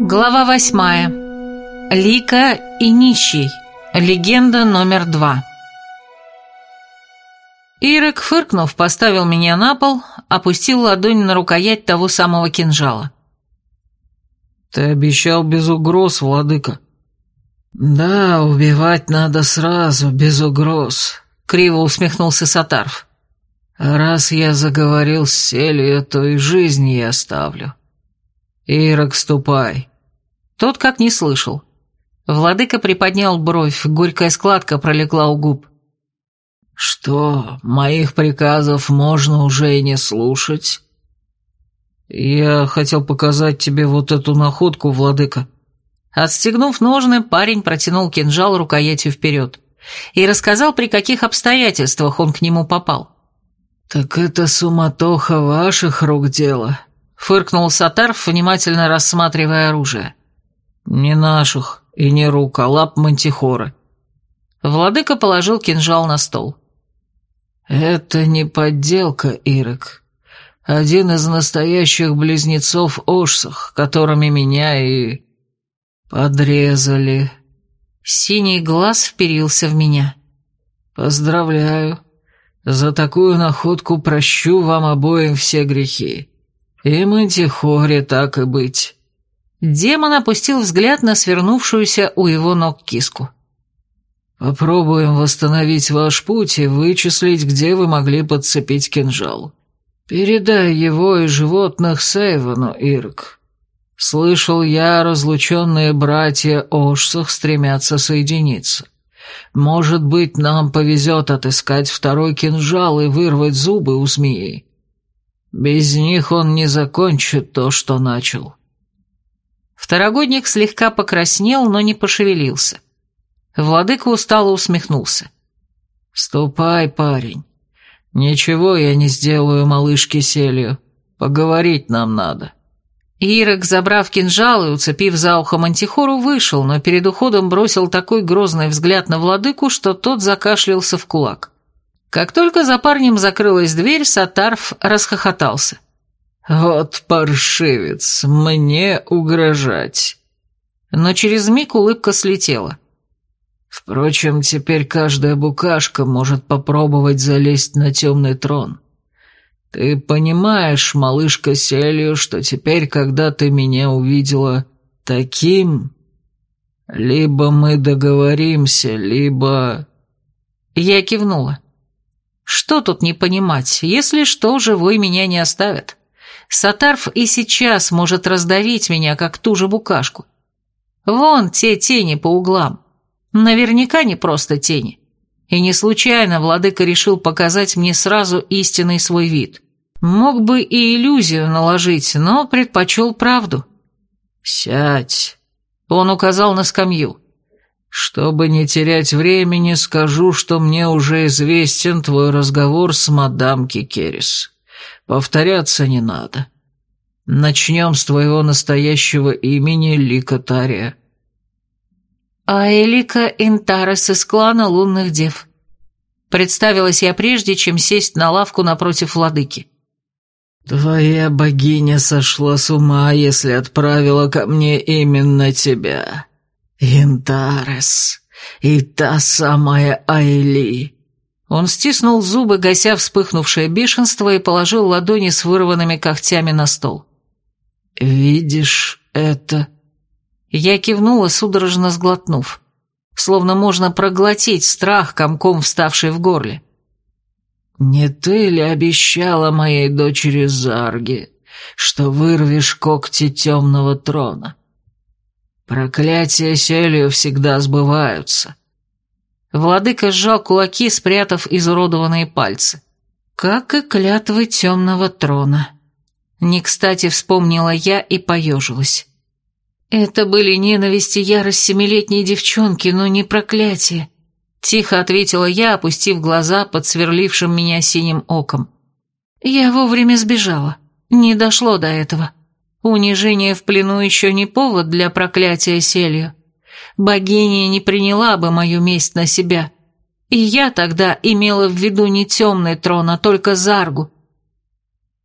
Глава восьмая. Лика и нищий. Легенда номер два. Ирек, фыркнув, поставил меня на пол, опустил ладонь на рукоять того самого кинжала. «Ты обещал без угроз, владыка». «Да, убивать надо сразу, без угроз», — криво усмехнулся Сатарф. «Раз я заговорил с Селью, то и жизнь я оставлю. Ирок, ступай». Тот как не слышал. Владыка приподнял бровь, горькая складка пролегла у губ. «Что, моих приказов можно уже и не слушать?» «Я хотел показать тебе вот эту находку, владыка». Отстегнув ножны, парень протянул кинжал рукоятью вперед и рассказал, при каких обстоятельствах он к нему попал. «Так это суматоха ваших рук дело», — фыркнул Сатарф, внимательно рассматривая оружие. «Не наших и не рук, а лап мантихоры». Владыка положил кинжал на стол. «Это не подделка, Ирек. Один из настоящих близнецов Ошсах, которыми меня и... подрезали». Синий глаз вперился в меня. «Поздравляю. За такую находку прощу вам обоим все грехи. И Мантихоре так и быть». Демон опустил взгляд на свернувшуюся у его ног киску. «Попробуем восстановить ваш путь и вычислить, где вы могли подцепить кинжал. Передай его и животных Сейвану, Ирк. Слышал я, разлученные братья Ошсах стремятся соединиться. Может быть, нам повезет отыскать второй кинжал и вырвать зубы у змеи. Без них он не закончит то, что начал». Второгодник слегка покраснел, но не пошевелился. Владыка устало усмехнулся. «Ступай, парень. Ничего я не сделаю малышке Селью. Поговорить нам надо». Ирок, забрав кинжал и уцепив за ухо мантихору, вышел, но перед уходом бросил такой грозный взгляд на владыку, что тот закашлялся в кулак. Как только за парнем закрылась дверь, Сатарф расхохотался. «Вот паршивец, мне угрожать». Но через миг улыбка слетела. Впрочем, теперь каждая букашка может попробовать залезть на темный трон. Ты понимаешь, малышка Селью, что теперь, когда ты меня увидела таким, либо мы договоримся, либо...» Я кивнула. «Что тут не понимать? Если что, живой меня не оставят. Сатарф и сейчас может раздавить меня, как ту же букашку. Вон те тени по углам. Наверняка не просто тени. И не случайно владыка решил показать мне сразу истинный свой вид. Мог бы и иллюзию наложить, но предпочел правду. «Сядь», — он указал на скамью. «Чтобы не терять времени, скажу, что мне уже известен твой разговор с мадам Кикерис. Повторяться не надо. Начнем с твоего настоящего имени Ликотария». «А Элика Интарес из клана лунных дев». Представилась я прежде, чем сесть на лавку напротив владыки. «Твоя богиня сошла с ума, если отправила ко мне именно тебя. Интарес и та самая Айли». Он стиснул зубы, гася вспыхнувшее бешенство, и положил ладони с вырванными когтями на стол. «Видишь это?» Я кивнула, судорожно сглотнув. Словно можно проглотить страх, комком вставший в горле. «Не ты ли обещала моей дочери Зарге, что вырвешь когти темного трона? Проклятия селью всегда сбываются». Владыка сжал кулаки, спрятав изуродованные пальцы. «Как и клятвы темного трона». Не кстати вспомнила я и поежилась. «Это были ненависть и ярость семилетней девчонки, но не проклятие», — тихо ответила я, опустив глаза под сверлившим меня синим оком. «Я вовремя сбежала. Не дошло до этого. Унижение в плену еще не повод для проклятия селью. Богиня не приняла бы мою месть на себя. И я тогда имела в виду не темный трон, а только Заргу.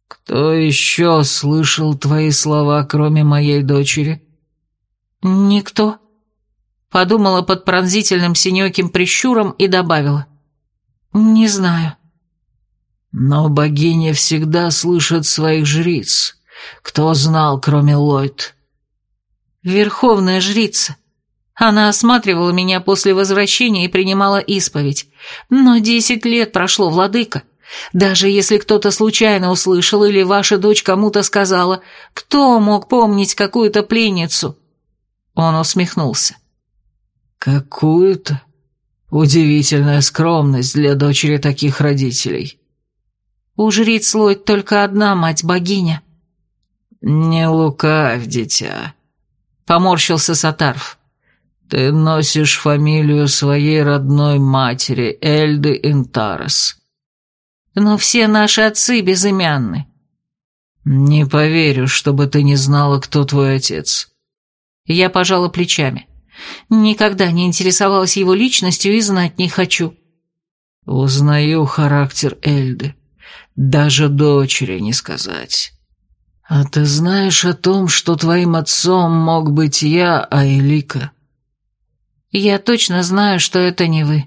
«Кто еще слышал твои слова, кроме моей дочери?» «Никто», — подумала под пронзительным синеким прищуром и добавила. «Не знаю». «Но богиня всегда слышит своих жриц. Кто знал, кроме Ллойд?» «Верховная жрица. Она осматривала меня после возвращения и принимала исповедь. Но десять лет прошло, владыка. Даже если кто-то случайно услышал или ваша дочь кому-то сказала, кто мог помнить какую-то пленницу?» Он усмехнулся. «Какую-то? Удивительная скромность для дочери таких родителей». «У жриц Ллойд только одна мать-богиня». «Не лукавь, дитя», — поморщился Сатарф. «Ты носишь фамилию своей родной матери, Эльды Интарес. Но все наши отцы безымянны. Не поверю, чтобы ты не знала, кто твой отец. Я пожала плечами. Никогда не интересовалась его личностью и знать не хочу. Узнаю характер Эльды. Даже дочери не сказать. А ты знаешь о том, что твоим отцом мог быть я, а Элика? Я точно знаю, что это не вы.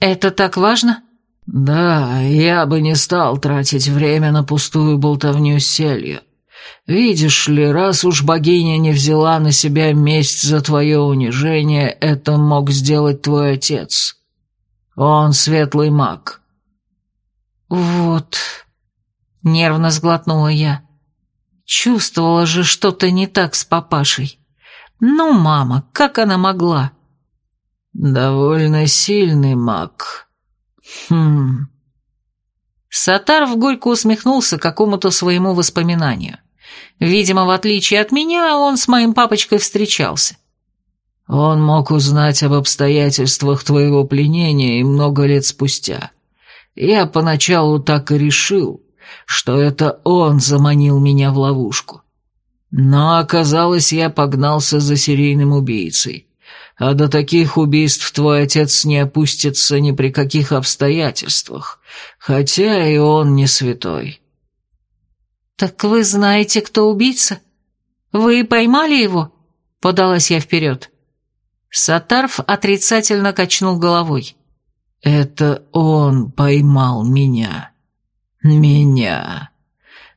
Это так важно? «Да, я бы не стал тратить время на пустую болтовню с селью. Видишь ли, раз уж богиня не взяла на себя месть за твое унижение, это мог сделать твой отец. Он светлый маг». «Вот...» — нервно сглотнула я. «Чувствовала же что-то не так с папашей. Ну, мама, как она могла?» «Довольно сильный маг», Хм. Сатаров горько усмехнулся какому-то своему воспоминанию. Видимо, в отличие от меня, он с моим папочкой встречался. Он мог узнать об обстоятельствах твоего пленения и много лет спустя. Я поначалу так и решил, что это он заманил меня в ловушку. Но оказалось, я погнался за серийным убийцей а до таких убийств твой отец не опустится ни при каких обстоятельствах, хотя и он не святой». «Так вы знаете, кто убийца? Вы поймали его?» — подалась я вперед. Сатарф отрицательно качнул головой. «Это он поймал меня. Меня.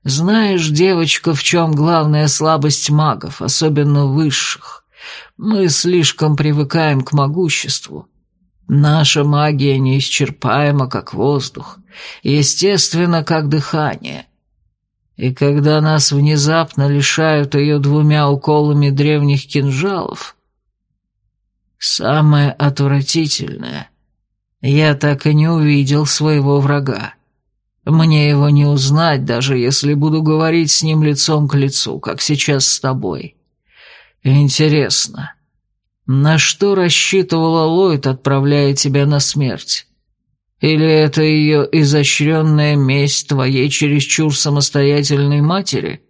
Знаешь, девочка, в чем главная слабость магов, особенно высших? Мы слишком привыкаем к могуществу. Наша магия неисчерпаема, как воздух, естественно, как дыхание. И когда нас внезапно лишают ее двумя уколами древних кинжалов, самое отвратительное, я так и не увидел своего врага. Мне его не узнать, даже если буду говорить с ним лицом к лицу, как сейчас с тобой. «Интересно, на что рассчитывала Ллойд, отправляя тебя на смерть? Или это ее изощренная месть твоей чересчур самостоятельной матери?»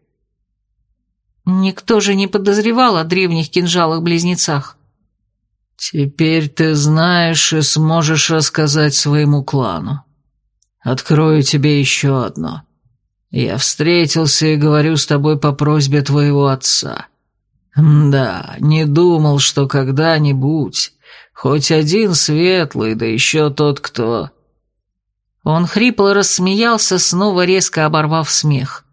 «Никто же не подозревал о древних кинжалах-близнецах». «Теперь ты знаешь и сможешь рассказать своему клану. Открою тебе еще одно. Я встретился и говорю с тобой по просьбе твоего отца». Да, не думал, что когда-нибудь хоть один светлый, да еще тот, кто...» Он хрипло рассмеялся, снова резко оборвав смех.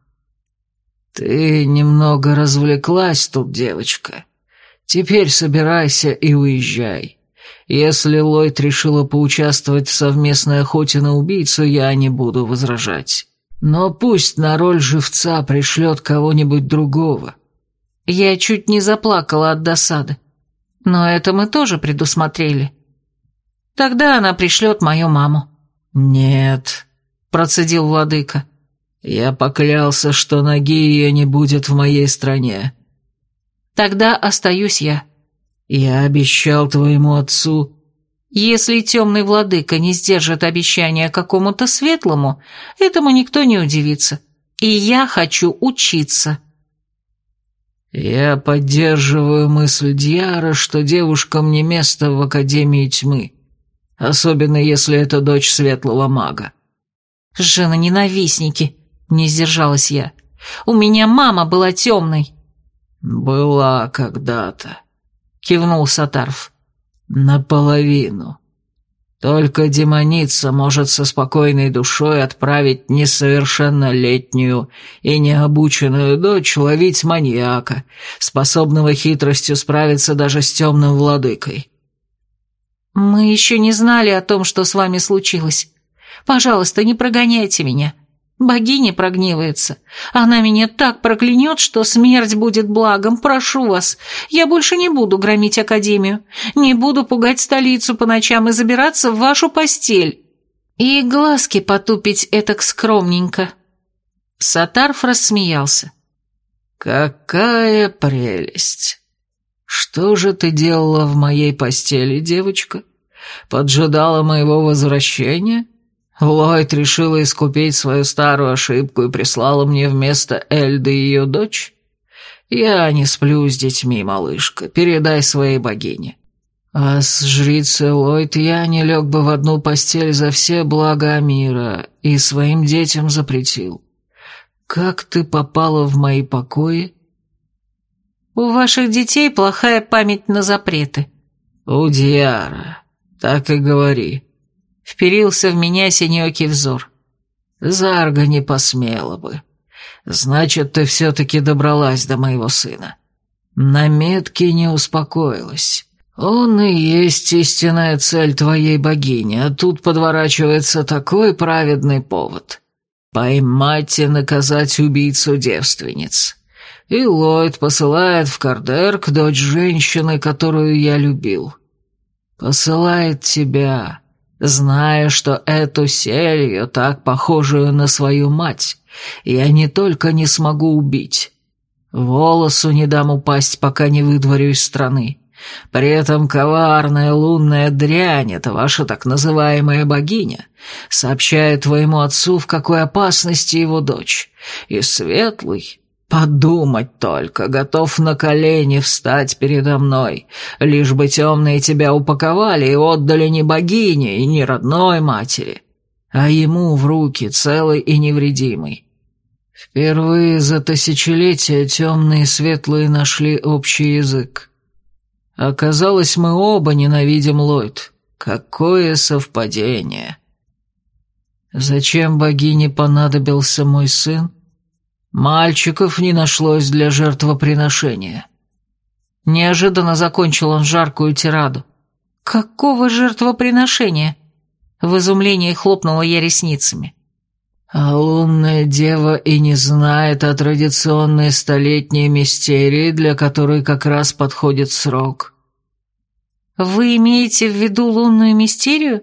«Ты немного развлеклась тут, девочка. Теперь собирайся и уезжай. Если Ллойд решила поучаствовать в совместной охоте на убийцу, я не буду возражать. Но пусть на роль живца пришлет кого-нибудь другого. Я чуть не заплакала от досады. Но это мы тоже предусмотрели. Тогда она пришлет мою маму. «Нет», — процедил владыка. «Я поклялся, что ноги ее не будет в моей стране». «Тогда остаюсь я». «Я обещал твоему отцу...» «Если темный владыка не сдержит обещания какому-то светлому, этому никто не удивится. И я хочу учиться». «Я поддерживаю мысль Дьяра, что девушкам не место в Академии Тьмы. Особенно если это дочь светлого мага. «Жена-ненавистники!» — не сдержалась я. «У меня мама была темной!» «Была когда-то», — кивнул Сатарф. «Наполовину. Только демоница может со спокойной душой отправить несовершеннолетнюю и необученную дочь ловить маньяка, способного хитростью справиться даже с темным владыкой». «Мы еще не знали о том, что с вами случилось. Пожалуйста, не прогоняйте меня. Богиня прогневается. Она меня так проклянет, что смерть будет благом. Прошу вас, я больше не буду громить Академию. Не буду пугать столицу по ночам и забираться в вашу постель. И глазки потупить этак скромненько». Сатарф рассмеялся. «Какая прелесть! Что же ты делала в моей постели, девочка? Поджидала моего возвращения?» Ллойд решила искупить свою старую ошибку и прислала мне вместо Эльды ее дочь? Я не сплю с детьми, малышка, передай своей богине. А с жрицей Ллойд я не лег бы в одну постель за все блага мира и своим детям запретил. Как ты попала в мои покои? У ваших детей плохая память на запреты. У Диара, так и говори. Вперился в меня синекий взор. Зарга не посмела бы. Значит, ты все-таки добралась до моего сына. На метке не успокоилась. Он и есть истинная цель твоей богини, а тут подворачивается такой праведный повод. Поймать и наказать убийцу девственниц. И Ллойд посылает в Кардерк дочь женщины, которую я любил. Посылает тебя, Зная, что эту селью, так похожую на свою мать, я не только не смогу убить, волосу не дам упасть, пока не выдворю из страны. При этом коварная лунная дрянь, это ваша так называемая богиня, сообщает твоему отцу, в какой опасности его дочь, и светлый Подумать только, готов на колени встать передо мной, лишь бы темные тебя упаковали и отдали не богине и не родной матери, а ему в руки целый и невредимый. Впервые за тысячелетия темные и светлые нашли общий язык. Оказалось, мы оба ненавидим Ллойд. Какое совпадение! Зачем богине понадобился мой сын? Мальчиков не нашлось для жертвоприношения. Неожиданно закончил он жаркую тираду. «Какого жертвоприношения?» В изумлении хлопнула я ресницами. «А лунная дева и не знает о традиционной столетней мистерии, для которой как раз подходит срок». «Вы имеете в виду лунную мистерию?»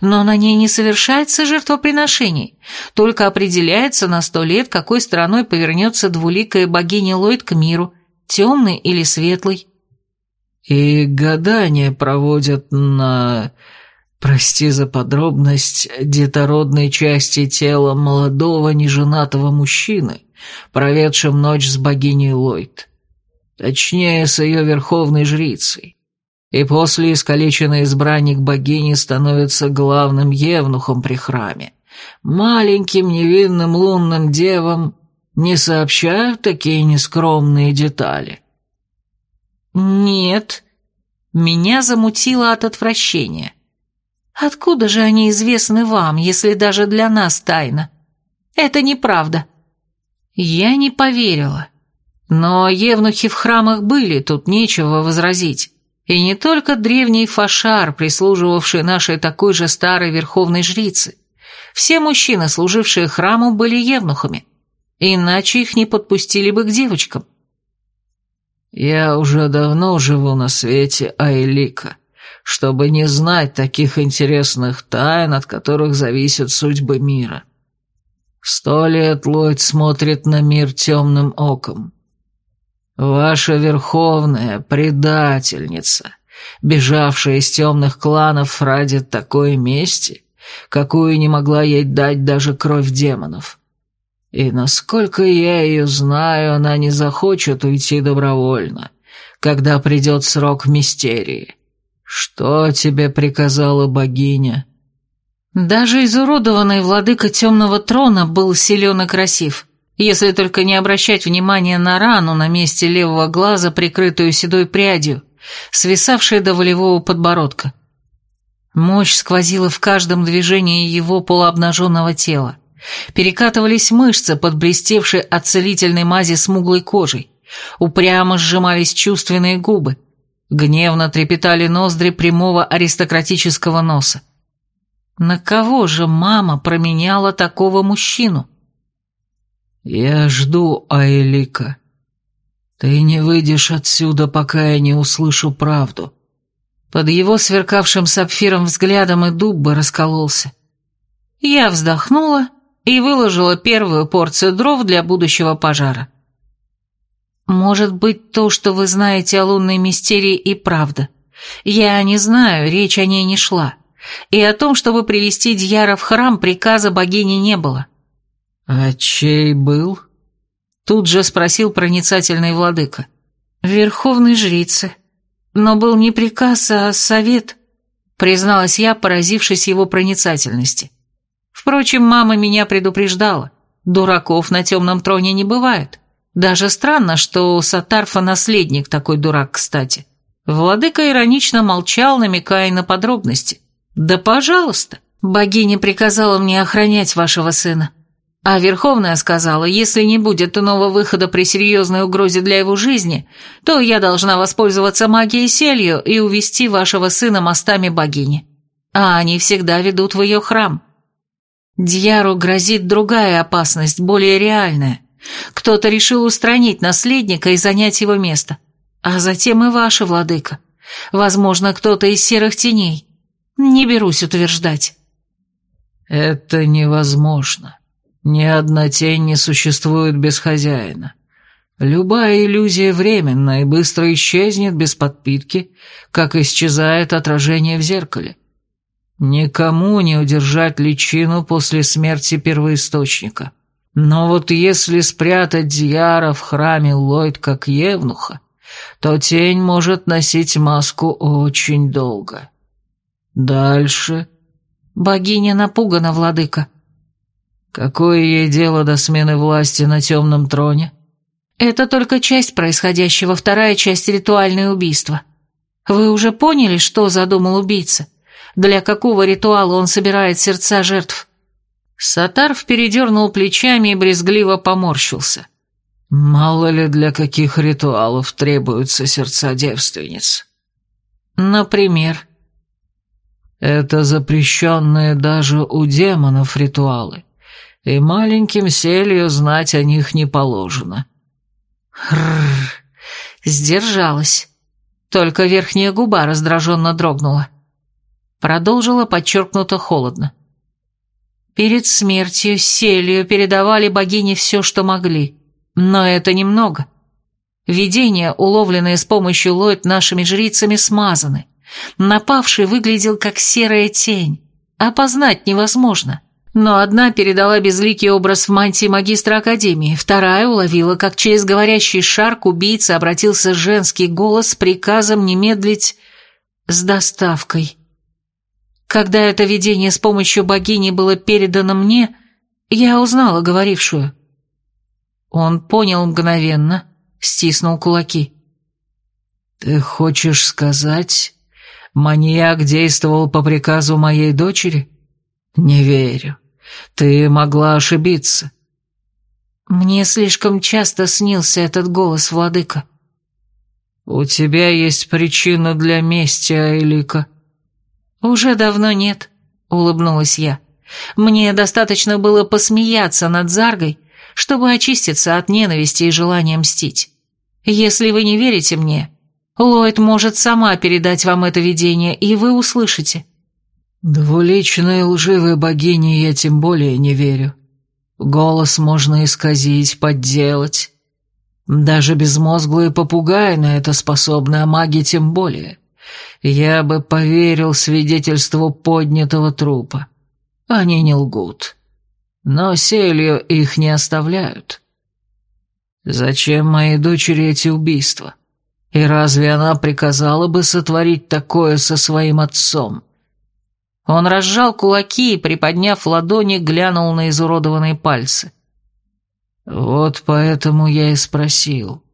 Но на ней не совершается жертвоприношений, только определяется на сто лет, какой стороной повернется двуликая богиня Ллойд к миру, темный или светлый. И гадания проводят на... Прости за подробность, детородной части тела молодого неженатого мужчины, проведшим ночь с богиней Ллойд. Точнее, с ее верховной жрицей и после искалеченный избранник богини становится главным евнухом при храме. Маленьким невинным лунным девам не сообщают такие нескромные детали. Нет, меня замутило от отвращения. Откуда же они известны вам, если даже для нас тайна? Это неправда. Я не поверила. Но евнухи в храмах были, тут нечего возразить. И не только древний фашар, прислуживавший нашей такой же старой верховной жрице. Все мужчины, служившие храму, были евнухами. Иначе их не подпустили бы к девочкам. «Я уже давно живу на свете Айлика, чтобы не знать таких интересных тайн, от которых зависят судьбы мира. Сто лет Ллойд смотрит на мир темным оком. «Ваша верховная предательница, бежавшая из темных кланов ради такой мести, какую не могла ей дать даже кровь демонов. И насколько я ее знаю, она не захочет уйти добровольно, когда придет срок мистерии. «Что тебе приказала богиня?» Даже изуродованный владыка темного трона был силен и красив, если только не обращать внимания на рану на месте левого глаза, прикрытую седой прядью, свисавшей до волевого подбородка. Мощь сквозила в каждом движении его полуобнаженного тела. Перекатывались мышцы под блестевшей от целительной мази смуглой кожей. Упрямо сжимались чувственные губы. Гневно трепетали ноздри прямого аристократического носа. На кого же мама променяла такого мужчину? «Я жду, Айлика. Ты не выйдешь отсюда, пока я не услышу правду». Под его сверкавшим сапфиром взглядом и дуб бы раскололся. Я вздохнула и выложила первую порцию дров для будущего пожара. Может быть, то, что вы знаете о лунной мистерии, и правда. Я не знаю, речь о ней не шла и о том, чтобы привести Дьяра в храм, приказа богини не было. «А чей был?» Тут же спросил проницательный владыка. «Верховной жрицы. Но был не приказ, а совет», призналась я, поразившись его проницательности. Впрочем, мама меня предупреждала. Дураков на темном троне не бывает. Даже странно, что Сатарфа наследник такой дурак, кстати. Владыка иронично молчал, намекая на подробности. «Да пожалуйста, богиня приказала мне охранять вашего сына. А Верховная сказала, если не будет иного выхода при серьезной угрозе для его жизни, то я должна воспользоваться магией селью и увести вашего сына мостами богини. А они всегда ведут в ее храм. Дьяру грозит другая опасность, более реальная. Кто-то решил устранить наследника и занять его место. А затем и ваша владыка. Возможно, кто-то из серых теней. Не берусь утверждать. Это невозможно. Ни одна тень не существует без хозяина. Любая иллюзия временна и быстро исчезнет без подпитки, как исчезает отражение в зеркале. Никому не удержать личину после смерти первоисточника. Но вот если спрятать Дьяра в храме Ллойд как евнуха, то тень может носить маску очень долго. Дальше. Богиня напугана, владыка. Какое ей дело до смены власти на темном троне? Это только часть происходящего, вторая часть ритуальное убийство. Вы уже поняли, что задумал убийца? Для какого ритуала он собирает сердца жертв? Сатарф передернул плечами и брезгливо поморщился. Мало ли для каких ритуалов требуются сердца девственниц. Например, это запрещенные даже у демонов ритуалы, и маленьким селью знать о них не положено. Хрррр, сдержалась. Только верхняя губа раздраженно дрогнула. Продолжила подчеркнуто холодно. Перед смертью селью передавали богине все, что могли, но это немного. Видения, уловленные с помощью Лойд нашими жрицами, смазаны. Напавший выглядел как серая тень. Опознать невозможно. Но одна передала безликий образ в мантии магистра Академии, вторая уловила, как через говорящий шар к убийце обратился женский голос с приказом не медлить с доставкой. Когда это видение с помощью богини было передано мне, я узнала говорившую. Он понял мгновенно, стиснул кулаки. «Ты хочешь сказать, Маньяк действовал по приказу моей дочери? Не верю. Ты могла ошибиться. Мне слишком часто снился этот голос, владыка. У тебя есть причина для мести, Айлика. Уже давно нет, улыбнулась я. Мне достаточно было посмеяться над Заргой, чтобы очиститься от ненависти и желания мстить. Если вы не верите мне, Ллойд может сама передать вам это видение, и вы услышите». «Двуличной лживой богине я тем более не верю. Голос можно исказить, подделать. Даже безмозглые попугаи на это способны, а маги тем более. Я бы поверил свидетельству поднятого трупа. Они не лгут. Но селью их не оставляют. Зачем моей дочери эти убийства?» И разве она приказала бы сотворить такое со своим отцом? Он разжал кулаки и, приподняв ладони, глянул на изуродованные пальцы. Вот поэтому я и спросил,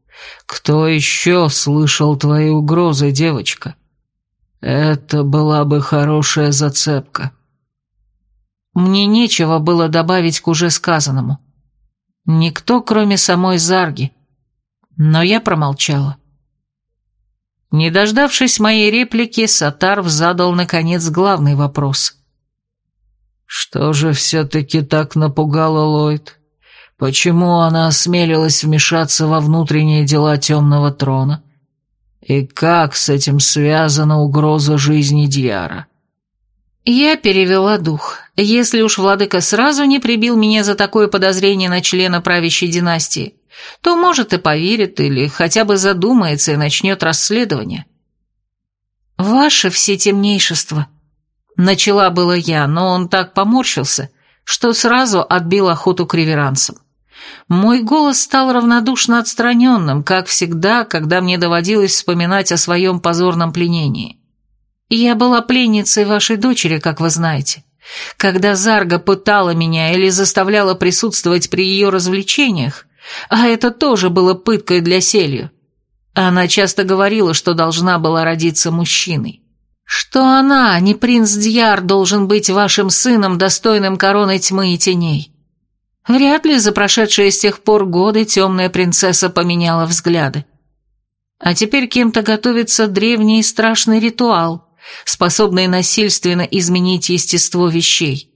кто еще слышал твои угрозы, девочка? Это была бы хорошая зацепка. Мне нечего было добавить к уже сказанному. Никто, кроме самой Зарги. Но я промолчала. Не дождавшись моей реплики, Сатарв задал, наконец, главный вопрос. «Что же все-таки так напугало Ллойд? Почему она осмелилась вмешаться во внутренние дела Темного Трона? И как с этим связана угроза жизни Дьяра?» Я перевела дух. Если уж владыка сразу не прибил меня за такое подозрение на члена правящей династии, то, может, и поверит или хотя бы задумается и начнет расследование. «Ваше всетемнейшество», — начала было я, но он так поморщился, что сразу отбил охоту к реверансам. Мой голос стал равнодушно отстраненным, как всегда, когда мне доводилось вспоминать о своем позорном пленении. Я была пленницей вашей дочери, как вы знаете. Когда Зарга пытала меня или заставляла присутствовать при ее развлечениях, а это тоже было пыткой для Селью, она часто говорила, что должна была родиться мужчиной. Что она, а не принц Дьяр, должен быть вашим сыном, достойным короны тьмы и теней. Вряд ли за прошедшие с тех пор годы темная принцесса поменяла взгляды. А теперь кем-то готовится древний и страшный ритуал, способные насильственно изменить естество вещей.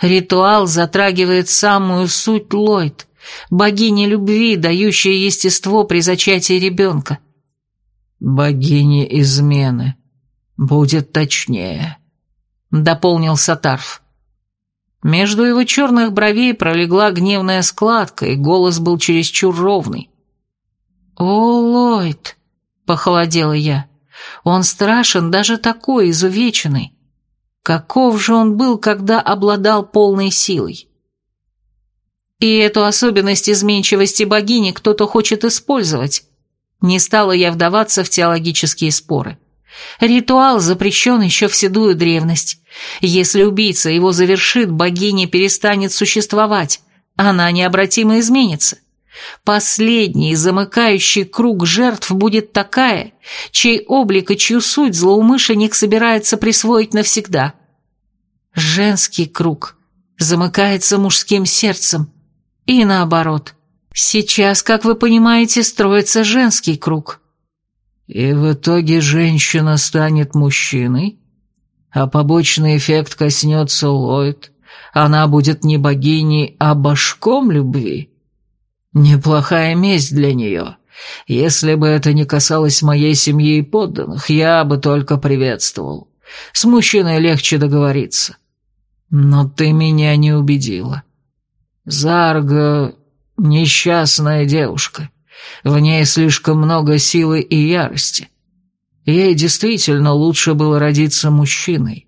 Ритуал затрагивает самую суть Ллойд, богини любви, дающая естество при зачатии ребенка. «Богини измены. Будет точнее», — дополнил Сатарф. Между его черных бровей пролегла гневная складка, и голос был чересчур ровный. «О, Ллойд!» — похолодела я. Он страшен даже такой, изувеченный. Каков же он был, когда обладал полной силой? И эту особенность изменчивости богини кто-то хочет использовать. Не стала я вдаваться в теологические споры. Ритуал запрещен еще в седую древность. Если убийца его завершит, богиня перестанет существовать. Она необратимо изменится. Последний, замыкающий круг жертв будет такая, чей облик и чью суть злоумышленник собирается присвоить навсегда. Женский круг замыкается мужским сердцем. И наоборот. Сейчас, как вы понимаете, строится женский круг. И в итоге женщина станет мужчиной, а побочный эффект коснется Ллойд. Она будет не богиней, а башком любви. Неплохая месть для нее. Если бы это не касалось моей семьи и подданных, я бы только приветствовал. С мужчиной легче договориться. Но ты меня не убедила. Зарга — несчастная девушка. В ней слишком много силы и ярости. Ей действительно лучше было родиться мужчиной.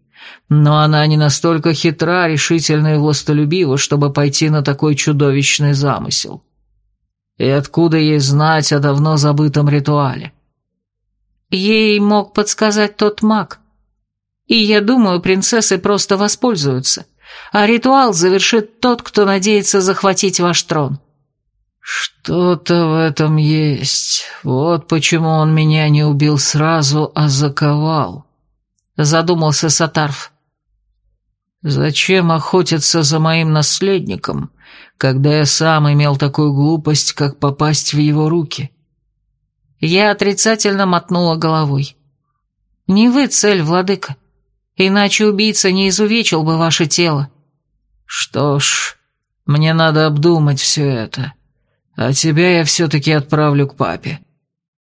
Но она не настолько хитра, решительна и властолюбива, чтобы пойти на такой чудовищный замысел. И откуда ей знать о давно забытом ритуале? Ей мог подсказать тот маг. И я думаю, принцессы просто воспользуются, а ритуал завершит тот, кто надеется захватить ваш трон. Что-то в этом есть. Вот почему он меня не убил сразу, а заковал. Задумался Сатарф. Зачем охотиться за моим наследником, когда я сам имел такую глупость, как попасть в его руки?» Я отрицательно мотнула головой. «Не вы цель, владыка. Иначе убийца не изувечил бы ваше тело». «Что ж, мне надо обдумать все это. А тебя я все-таки отправлю к папе».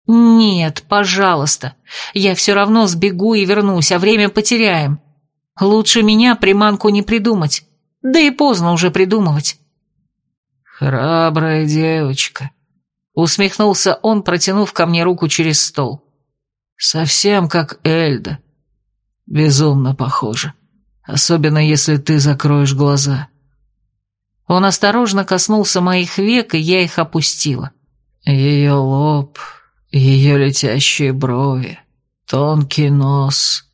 «Нет, пожалуйста. Я все равно сбегу и вернусь, а время потеряем. Лучше меня приманку не придумать. Да и поздно уже придумывать». «Храбрая девочка», — усмехнулся он, протянув ко мне руку через стол. «Совсем как Эльда. Безумно похоже. Особенно, если ты закроешь глаза». Он осторожно коснулся моих век, и я их опустила. Ее лоб, ее летящие брови, тонкий нос.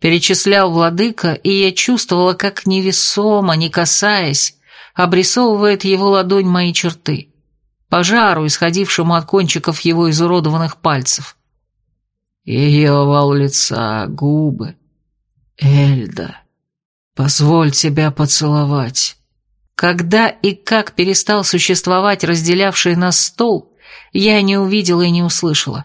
Перечислял владыка, и я чувствовала, как невесомо, не касаясь, обрисовывает его ладонь мои черты, пожару, исходившему от кончиков его изуродованных пальцев. Ее овал лица, губы. Эльда, позволь тебя поцеловать. Когда и как перестал существовать разделявший нас стол, я не увидела и не услышала.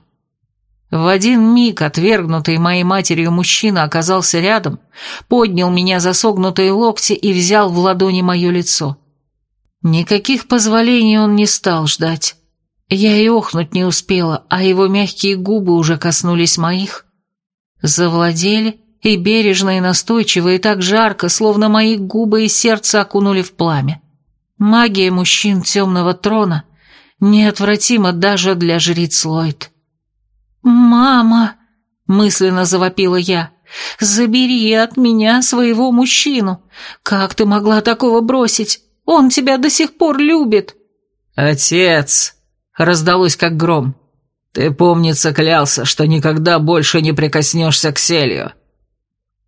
В один миг отвергнутый моей матерью мужчина оказался рядом, поднял меня за согнутые локти и взял в ладони мое лицо. Никаких позволений он не стал ждать. Я и охнуть не успела, а его мягкие губы уже коснулись моих. Завладели, и бережно, и настойчиво, и так жарко, словно мои губы и сердце окунули в пламя. Магия мужчин темного трона неотвратима даже для жриц Ллойд. «Мама!» — мысленно завопила я. «Забери от меня своего мужчину! Как ты могла такого бросить? Он тебя до сих пор любит!» «Отец!» — раздалось как гром. «Ты, помнится, клялся, что никогда больше не прикоснешься к Селию».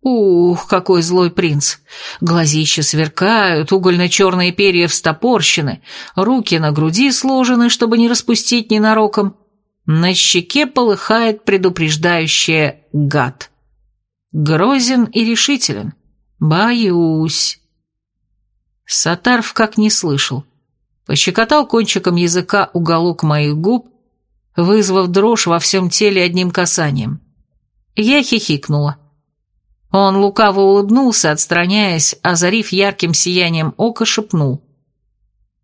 Ух, какой злой принц! Глазища сверкают, угольно-черные перья встопорщены, руки на груди сложены, чтобы не распустить ненароком. На щеке полыхает предупреждающее «гад». Грозен и решителен. Боюсь. Сатарф как не слышал. Пощекотал кончиком языка уголок моих губ, вызвав дрожь во всем теле одним касанием. Я хихикнула. Он лукаво улыбнулся, отстраняясь, озарив ярким сиянием ока, шепнул.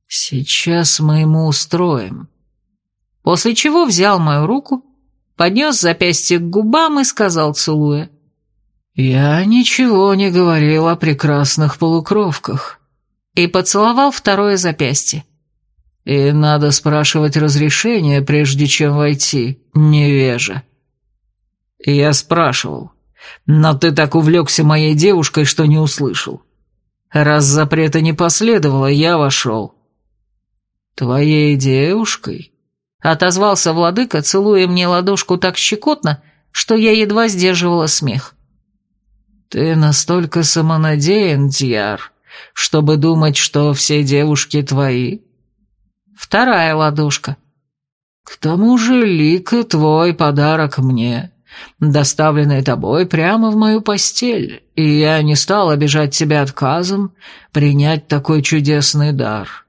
«Сейчас мы ему устроим». После чего взял мою руку, поднес запястье к губам и сказал, целуя. «Я ничего не говорил о прекрасных полукровках». И поцеловал второе запястье. «И надо спрашивать разрешение, прежде чем войти, невежа». Я спрашивал. Но ты так увлекся моей девушкой, что не услышал. Раз запрета не последовало, я вошел». «Твоей девушкой?» — отозвался владыка, целуя мне ладошку так щекотно, что я едва сдерживала смех. «Ты настолько самонадеян, Дьяр, чтобы думать, что все девушки твои?» «Вторая ладошка». «К тому же Лика твой подарок мне доставленные тобой прямо в мою постель, и я не стал обижать тебя отказом принять такой чудесный дар».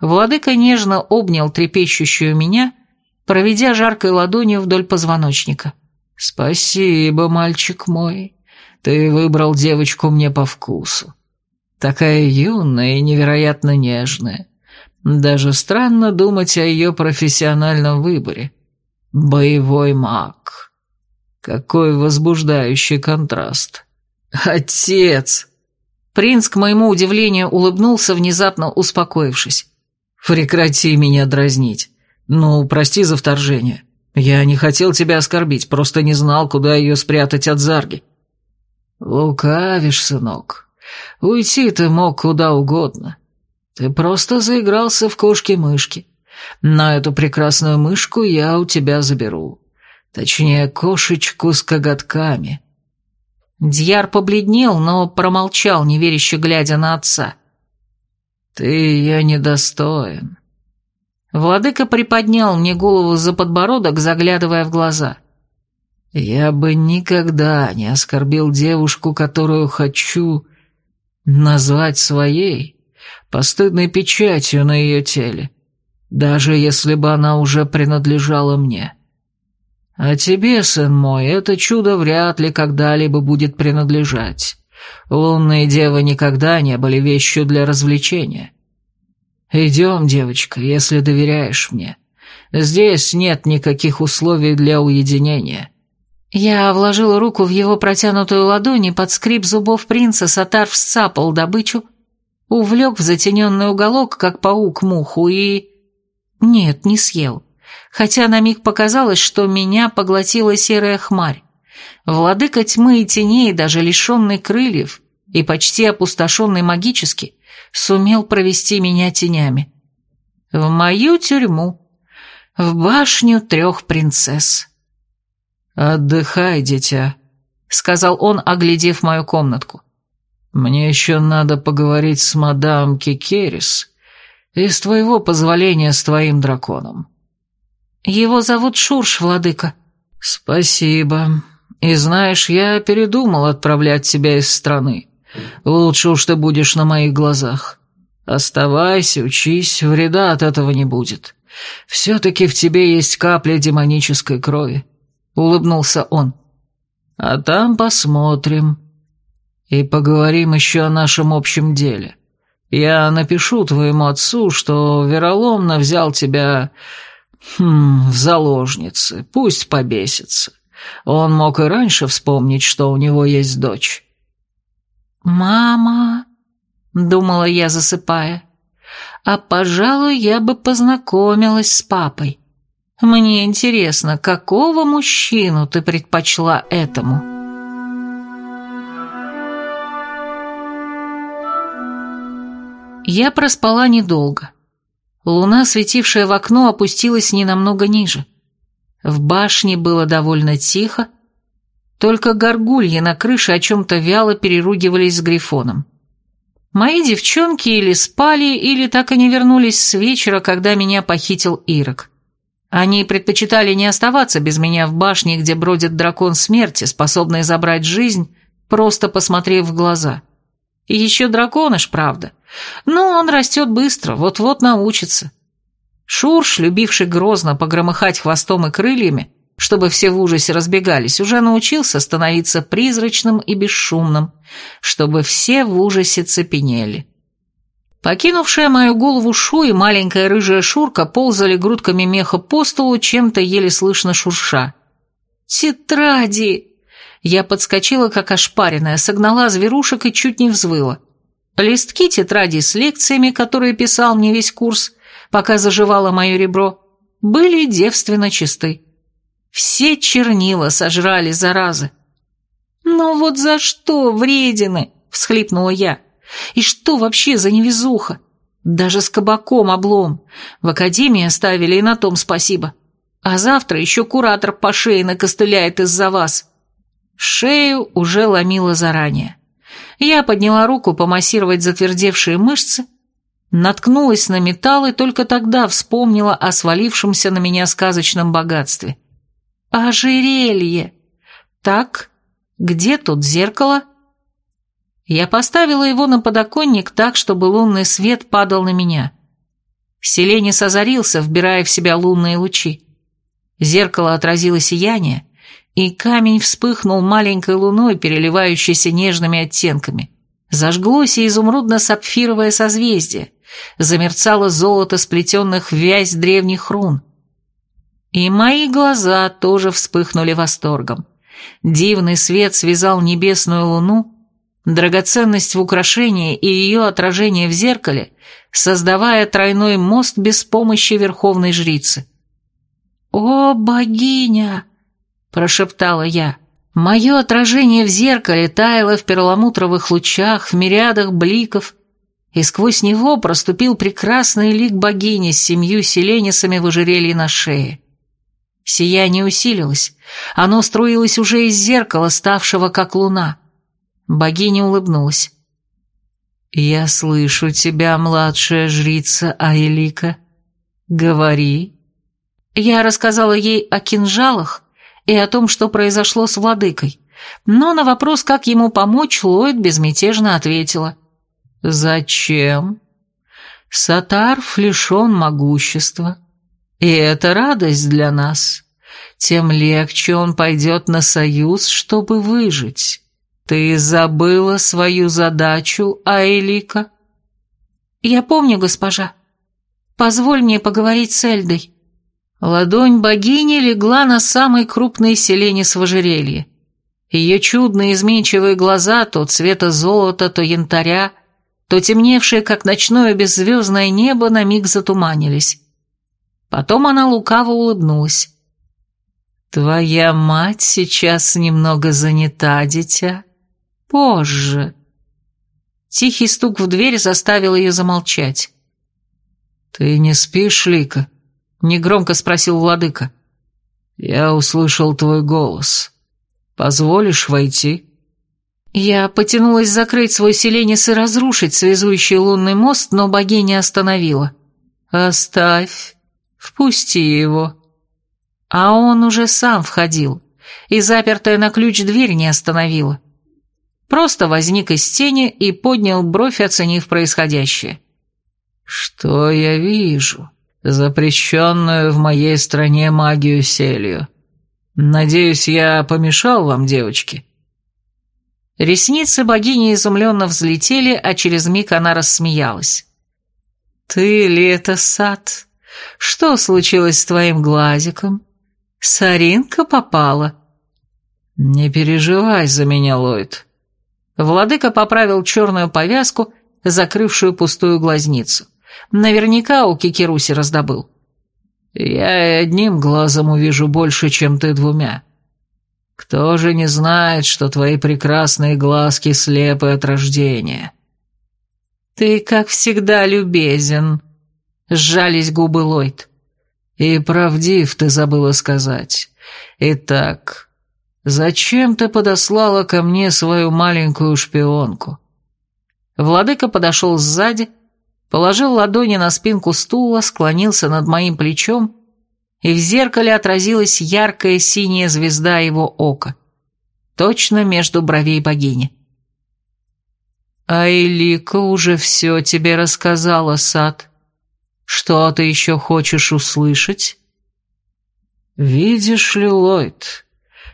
Владыка нежно обнял трепещущую меня, проведя жаркой ладонью вдоль позвоночника. «Спасибо, мальчик мой, ты выбрал девочку мне по вкусу. Такая юная и невероятно нежная. Даже странно думать о ее профессиональном выборе. Боевой маг». Какой возбуждающий контраст. Отец! Принц, к моему удивлению, улыбнулся, внезапно успокоившись. Прекрати меня дразнить. Ну, прости за вторжение. Я не хотел тебя оскорбить, просто не знал, куда ее спрятать от Зарги. Лукавишь, сынок. Уйти ты мог куда угодно. Ты просто заигрался в кошки-мышки. На эту прекрасную мышку я у тебя заберу. Точнее, кошечку с коготками. Дьяр побледнел, но промолчал, неверяще глядя на отца. «Ты ее недостоин». Владыка приподнял мне голову за подбородок, заглядывая в глаза. «Я бы никогда не оскорбил девушку, которую хочу назвать своей, постыдной печатью на ее теле, даже если бы она уже принадлежала мне. А тебе, сын мой, это чудо вряд ли когда-либо будет принадлежать. Лунные девы никогда не были вещью для развлечения. Идем, девочка, если доверяешь мне. Здесь нет никаких условий для уединения». Я вложила руку в его протянутую ладонь и под скрип зубов принца Сатар всцапал добычу, увлек в затененный уголок, как паук муху, и... Нет, не съел хотя на миг показалось, что меня поглотила серая хмарь. Владыка тьмы и теней, даже лишенный крыльев и почти опустошенный магически, сумел провести меня тенями. В мою тюрьму, В башню трех принцесс. «Отдыхай, дитя», — сказал он, оглядев мою комнатку. «Мне еще надо поговорить с мадам Кикерис и с твоего позволения с твоим драконом». «Его зовут Шурш, владыка». «Спасибо. И знаешь, я передумал отправлять тебя из страны. Лучше уж ты будешь на моих глазах. Оставайся, учись, вреда от этого не будет. Все-таки в тебе есть капля демонической крови», — улыбнулся он. «А там посмотрим. И поговорим еще о нашем общем деле. Я напишу твоему отцу, что вероломно взял тебя Хм, в пусть побесится. Он мог и раньше вспомнить, что у него есть дочь. «Мама», — думала я, засыпая, — «а, пожалуй, я бы познакомилась с папой. Мне интересно, какого мужчину ты предпочла этому?» Я проспала недолго. Луна, светившая в окно, опустилась ненамного ниже. В башне было довольно тихо, только горгульи на крыше о чем-то вяло переругивались с Грифоном. Мои девчонки или спали, или так и не вернулись с вечера, когда меня похитил Ирок. Они предпочитали не оставаться без меня в башне, где бродит дракон смерти, способный забрать жизнь, просто посмотрев в глаза. И еще драконыш, правда. Но он растет быстро, вот-вот научится. Шурш, любивший грозно погромыхать хвостом и крыльями, чтобы все в ужасе разбегались, уже научился становиться призрачным и бесшумным, чтобы все в ужасе цепенели. Покинувшая мою голову Шу и маленькая рыжая Шурка ползали грудками меха по столу, чем-то еле слышно шурша. «Тетради!» Я подскочила, как ошпаренная, согнала зверушек и чуть не взвыла. Листки тетради с лекциями, которые писал мне весь курс, пока заживало мое ребро, были девственно чисты. Все чернила сожрали заразы. «Ну вот за что, вредины?» — всхлипнула я. «И что вообще за невезуха? Даже с кабаком облом. В академии оставили, и на том спасибо. А завтра еще куратор по шее накостыляет из-за вас». Шею уже ломило заранее. Я подняла руку помассировать затвердевшие мышцы, наткнулась на металл и только тогда вспомнила о свалившемся на меня сказочном богатстве. Ожерелье! Так, где тут зеркало? Я поставила его на подоконник так, чтобы лунный свет падал на меня. Селенис озарился, вбирая в себя лунные лучи. Зеркало отразило сияние, и камень вспыхнул маленькой луной, переливающейся нежными оттенками. Зажглось и изумрудно-сапфировое созвездие, замерцало золото сплетенных в вязь древних рун. И мои глаза тоже вспыхнули восторгом. Дивный свет связал небесную луну, драгоценность в украшении и ее отражение в зеркале, создавая тройной мост без помощи верховной жрицы. «О, богиня!» Прошептала я. Мое отражение в зеркале таяло в перламутровых лучах, в мириадах бликов, и сквозь него проступил прекрасный лик богини с семью селенисами в ожерелье на шее. Сияние усилилось, оно струилось уже из зеркала, ставшего как луна. Богиня улыбнулась. «Я слышу тебя, младшая жрица Аэлика. Говори». Я рассказала ей о кинжалах, и о том, что произошло с владыкой. Но на вопрос, как ему помочь, Ллойд безмятежно ответила. «Зачем? Сатарф лишен могущества, и это радость для нас. Тем легче он пойдет на союз, чтобы выжить. Ты забыла свою задачу, Айлика?» «Я помню, госпожа. Позволь мне поговорить с Эльдой». Ладонь богини легла на самый крупный селенис в ожерелье. Ее чудные изменчивые глаза, то цвета золота, то янтаря, то темневшие, как ночное беззвездное небо, на миг затуманились. Потом она лукаво улыбнулась. «Твоя мать сейчас немного занята, дитя. Позже». Тихий стук в дверь заставил ее замолчать. «Ты не спишь, Лика?» — негромко спросил владыка. «Я услышал твой голос. Позволишь войти?» Я потянулась закрыть свой селенис и разрушить связующий лунный мост, но богиня остановила. «Оставь, впусти его». А он уже сам входил, и запертая на ключ дверь не остановила. Просто возник из тени и поднял бровь, оценив происходящее. «Что я вижу? Запрещенную в моей стране магию селью. Надеюсь, я помешал вам, девочки?» Ресницы богини изумленно взлетели, а через миг она рассмеялась. «Ты ли это сад? Что случилось с твоим глазиком? Саринка попала». «Не переживай за меня, Ллойд». Владыка поправил черную повязку, закрывшую пустую глазницу. Наверняка у Кикируси раздобыл. «Я и одним глазом увижу больше, чем ты двумя. Кто же не знает, что твои прекрасные глазки слепы от рождения?» «Ты, как всегда, любезен», — сжались губы Ллойд. «И правдив ты забыла сказать. Итак, зачем ты подослала ко мне свою маленькую шпионку?» Владыка подошел сзади, положил ладони на спинку стула, склонился над моим плечом и в зеркале отразилась яркая синяя звезда его ока, точно между бровей богини. «А Элика уже все тебе рассказала, Сад. Что ты еще хочешь услышать?» «Видишь ли, Ллойд?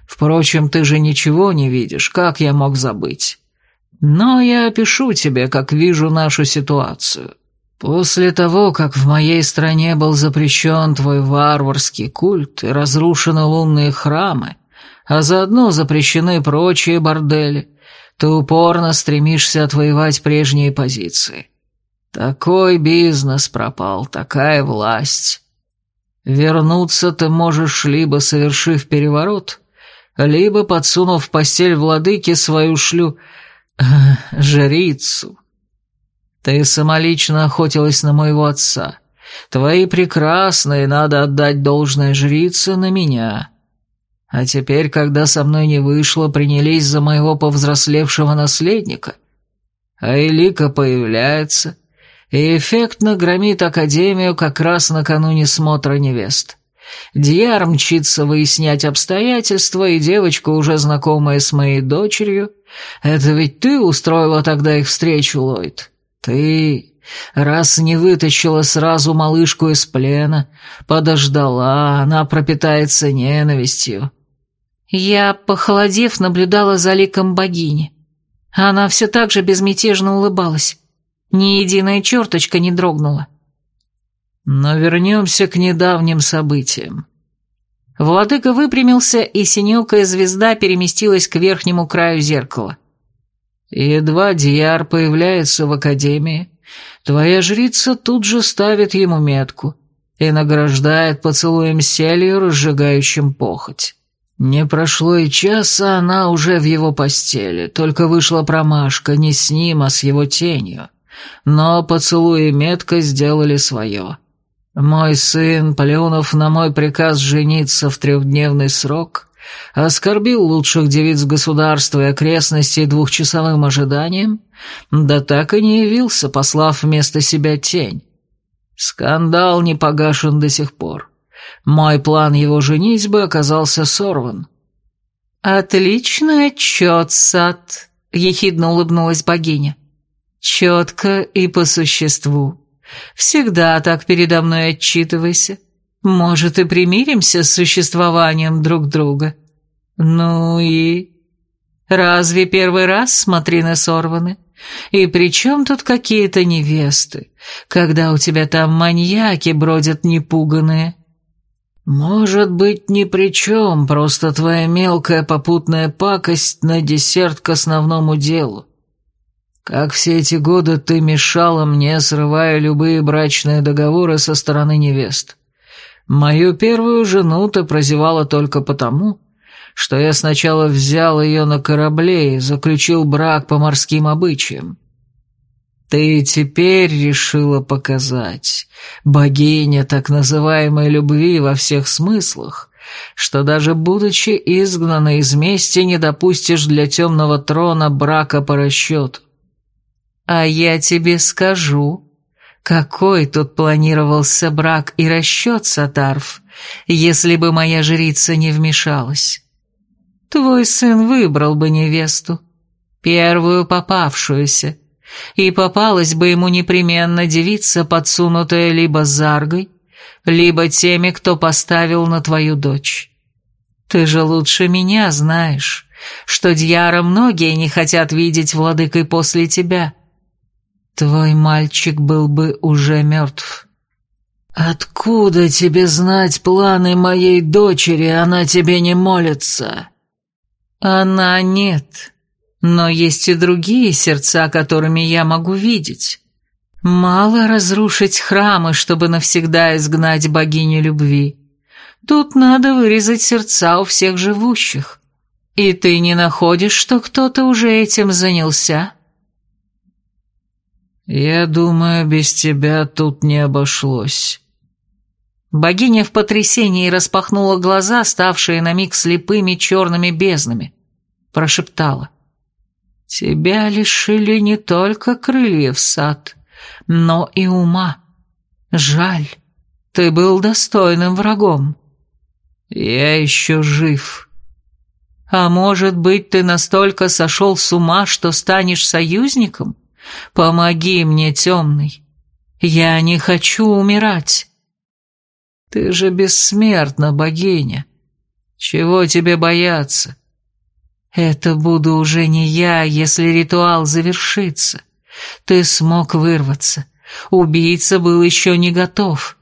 Впрочем, ты же ничего не видишь, как я мог забыть? Но я опишу тебе, как вижу нашу ситуацию. После того, как в моей стране был запрещен твой варварский культ и разрушены лунные храмы, а заодно запрещены прочие бордели, ты упорно стремишься отвоевать прежние позиции. Такой бизнес пропал, такая власть. Вернуться ты можешь, либо совершив переворот, либо подсунув в постель владыки свою шлю... Э, жрицу. Ты самолично охотилась на моего отца. Твои прекрасные, надо отдать должное жрице, на меня. А теперь, когда со мной не вышло, принялись за моего повзрослевшего наследника. А Элика появляется и эффектно громит Академию как раз накануне смотра невест. Дьяр мчится выяснять обстоятельства, и девочка, уже знакомая с моей дочерью, это ведь ты устроила тогда их встречу, Ллойд. «Ты, раз не вытащила сразу малышку из плена, подождала, она пропитается ненавистью». Я, похолодев, наблюдала за ликом богини. Она все так же безмятежно улыбалась. Ни единая черточка не дрогнула. Но вернемся к недавним событиям. Владыка выпрямился, и синелкая звезда переместилась к верхнему краю зеркала. Едва Дияр появляется в Академии, твоя жрица тут же ставит ему метку и награждает поцелуем селью, разжигающим похоть. Не прошло и часа, она уже в его постели, только вышла промашка не с ним, а с его тенью. Но поцелуй и метка сделали свое. Мой сын, плюнув на мой приказ жениться в трехдневный срок, Оскорбил лучших девиц государства и окрестностей двухчасовым ожиданием, да так и не явился, послав вместо себя тень. Скандал не погашен до сих пор. Мой план его женитьбы оказался сорван. «Отличный отчет, Сад», — ехидно улыбнулась богиня. «Четко и по существу. Всегда так передо мной отчитывайся. Может, и примиримся с существованием друг друга? Ну и... Разве первый раз смотрины сорваны? И при чем тут какие-то невесты, когда у тебя там маньяки бродят непуганные?» «Может быть, ни при чем, просто твоя мелкая попутная пакость на десерт к основному делу. Как все эти годы ты мешала мне, срывая любые брачные договоры со стороны невест. Мою первую жену ты прозевала только потому, что я сначала взял ее на корабле и заключил брак по морским обычаям. Ты теперь решила показать, богиня так называемой любви во всех смыслах, что даже будучи изгнанной из мести не допустишь для темного трона брака по расчету. А я тебе скажу, какой тут планировался брак и расчет, Сатарф, если бы моя жрица не вмешалась. Твой сын выбрал бы невесту, первую попавшуюся, и попалась бы ему непременно девица, подсунутая либо заргой, либо теми, кто поставил на твою дочь. Ты же лучше меня знаешь, что Дьяра многие не хотят видеть владыкой после тебя. Твой мальчик был бы уже мертв. Откуда тебе знать планы моей дочери, она тебе не молится? Она нет, но есть и другие сердца, которыми я могу видеть. Мало разрушить храмы, чтобы навсегда изгнать богиню любви. Тут надо вырезать сердца у всех живущих. И ты не находишь, что кто-то уже этим занялся?» «Я думаю, без тебя тут не обошлось». Богиня в потрясении распахнула глаза, ставшие на миг слепыми черными безднами. Прошептала. Тебя лишили не только крыльев, сад, но и ума. Жаль, ты был достойным врагом. Я еще жив. А может быть, ты настолько сошел с ума, что станешь союзником? Помоги мне, темный. Я не хочу умирать. Ты же бессмертна, богиня. Чего тебе бояться? Это буду уже не я, если ритуал завершится. Ты смог вырваться. Убийца был еще не готов.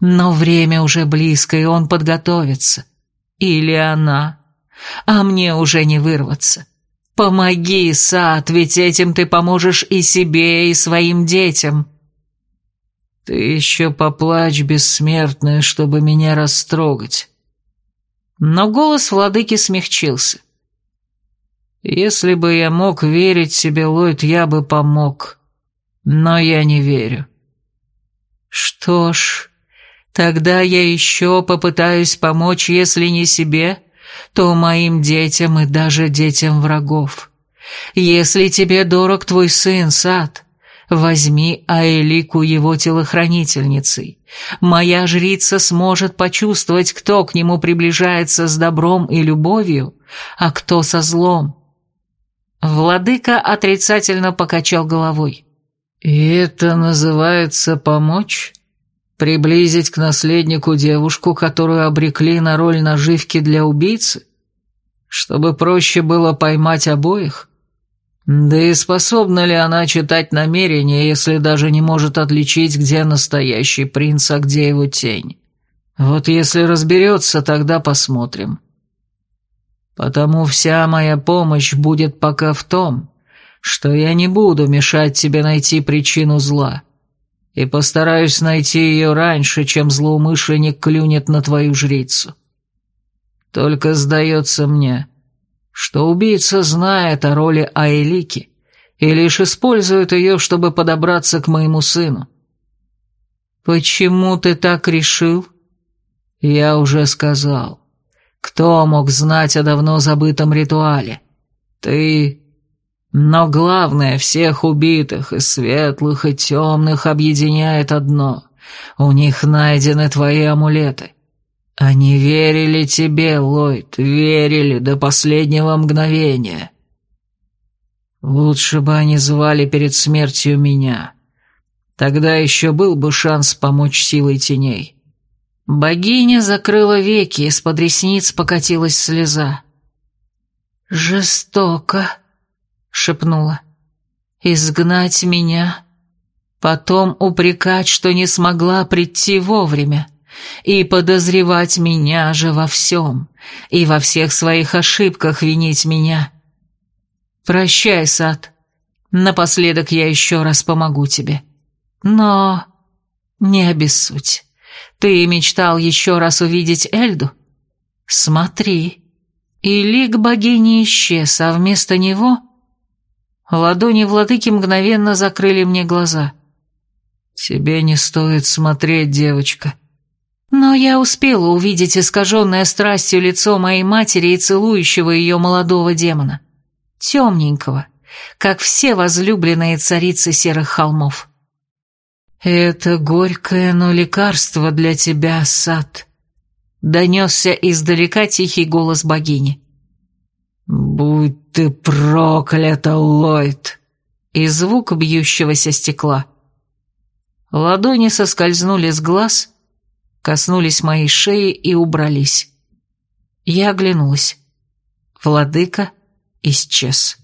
Но время уже близко, и он подготовится. Или она. А мне уже не вырваться. Помоги, Сад, ведь этим ты поможешь и себе, и своим детям. Ты еще поплачь, бессмертная, чтобы меня растрогать. Но голос владыки смягчился. — если бы я мог верить себе, Ллойд, я бы помог. Но я не верю. Что ж, тогда я еще попытаюсь помочь, если не себе, то моим детям и даже детям врагов. Если тебе дорог твой сын, Сад, возьми Аэлику его телохранительницей. Моя жрица сможет почувствовать, кто к нему приближается с добром и любовью, а кто со злом. Владыка отрицательно покачал головой. «И это называется помочь? Приблизить к наследнику девушку, которую обрекли на роль наживки для убийцы? Чтобы проще было поймать обоих? Да и способна ли она читать намерения, если даже не может отличить, где настоящий принц, а где его тень? Вот если разберется, тогда посмотрим». Потому вся моя помощь будет пока в том, что я не буду мешать тебе найти причину зла, и постараюсь найти ее раньше, чем злоумышленник клюнет на твою жрицу. Только сдается мне, что убийца знает о роли Аэлики и лишь использует ее, чтобы подобраться к моему сыну. Почему ты так решил? Я уже сказал. Кто мог знать о давно забытом ритуале? Ты... Но главное, всех убитых, и светлых, и темных, объединяет одно. У них найдены твои амулеты. Они верили тебе, Ллойд, верили до последнего мгновения. Лучше бы они звали перед смертью меня. Тогда еще был бы шанс помочь силой теней. Богиня закрыла веки, из-под ресниц покатилась слеза. «Жестоко», — шепнула. «Изгнать меня, потом упрекать, что не смогла прийти вовремя, и подозревать меня же во всем, и во всех своих ошибках винить меня. Прощай, сад, напоследок я еще раз помогу тебе, но не обессудь». Ты мечтал еще раз увидеть Эльду? Смотри. И лик богини исчез, а вместо него... Ладони владыки мгновенно закрыли мне глаза. «Тебе не стоит смотреть, девочка». Но я успела увидеть искаженное страстью лицо моей матери и целующего ее молодого демона. Темненького, как все возлюбленные царицы серых холмов. «Это горькое, но лекарство для тебя, сад», — донесся издалека тихий голос богини. «Будь ты проклята, Ллойд!» И звук бьющегося стекла. Ладони соскользнули с глаз, коснулись моей шеи и убрались. Я оглянулась. Владыка исчез.